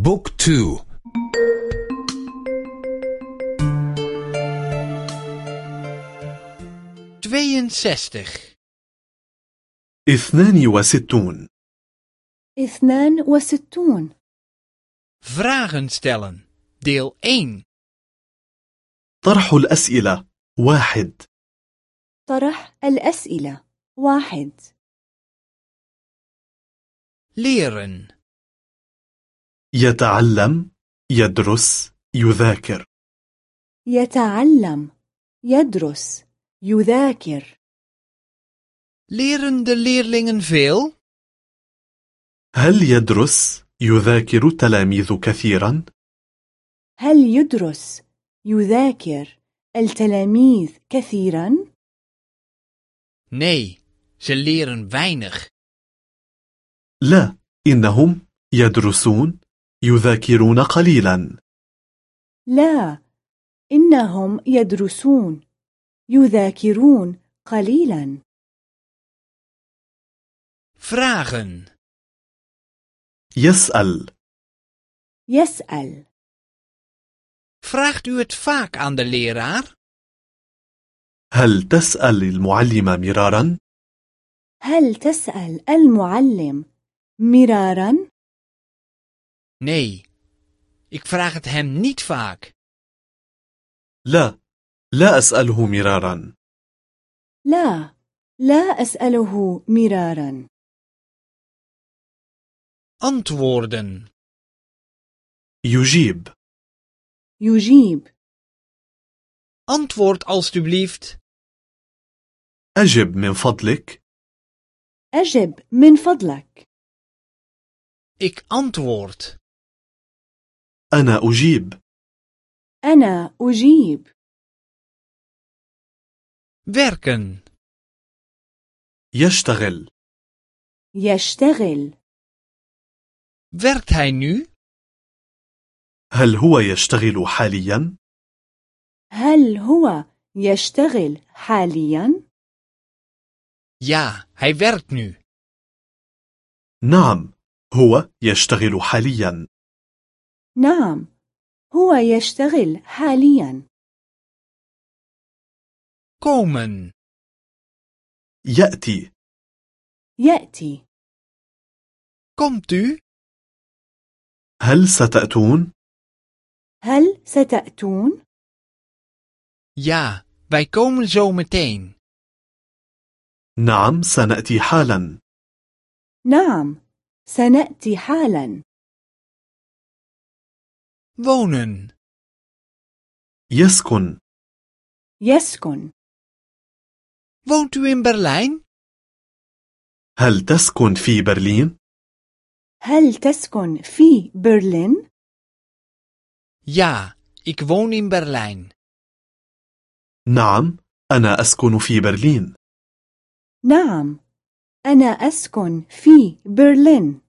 بوك تو. tweeënzestig اثنان وستون. اثنان وستون. Vragen stellen. Deel 1 طرح الأسئلة. واحد. طرح الأسئلة. واحد. Leren. يتعلم يدرس يذاكر يتعلم يدرس يذاكر leren de leerlingen veel هل يدرس يذاكر التلاميذ كثيرا؟ هل يدرس يذاكر التلاميذ كثيرا؟ nee ze leren weinig لا إنهم يدرسون يذاكرون قليلا. لا إنهم يدرسون يذاكرون قليلا. Vragen يسأل. يسأل. Vraagt u het vaak aan de leraar? هل تسأل المعلم مرارا؟ هل تسأل المعلم مرارا؟ nee ik vraag het hem niet vaak لا لا أسأله مرارا لا لا أسأله مرارا antwoorden يجيب يجيب antwoord alstublieft أجب من فضلك أجب من فضلك ik antwoord أنا أجيب. أنا أجيب. Werken يشتغل. يشتغل. Werkt hij nu? هل هو يشتغل حاليا؟ هل هو يشتغل حاليا؟ ja hij werkt nu. نعم هو يشتغل حاليا. نعم هو يشتغل حاليا. komen يأتي. يأتي. u هل ستأتون؟ هل ستأتون؟ ja wij komen zo meteen نعم سنأتي حالا. نعم سنأتي حالا. Wonen يسكن يسكن woont u in Berlijn هل تسكن في برلين؟ هل تسكن في برلين؟ ja ik woon in Berlijn. نعم أنا أسكن في برلين نعم أنا أسكن في برلين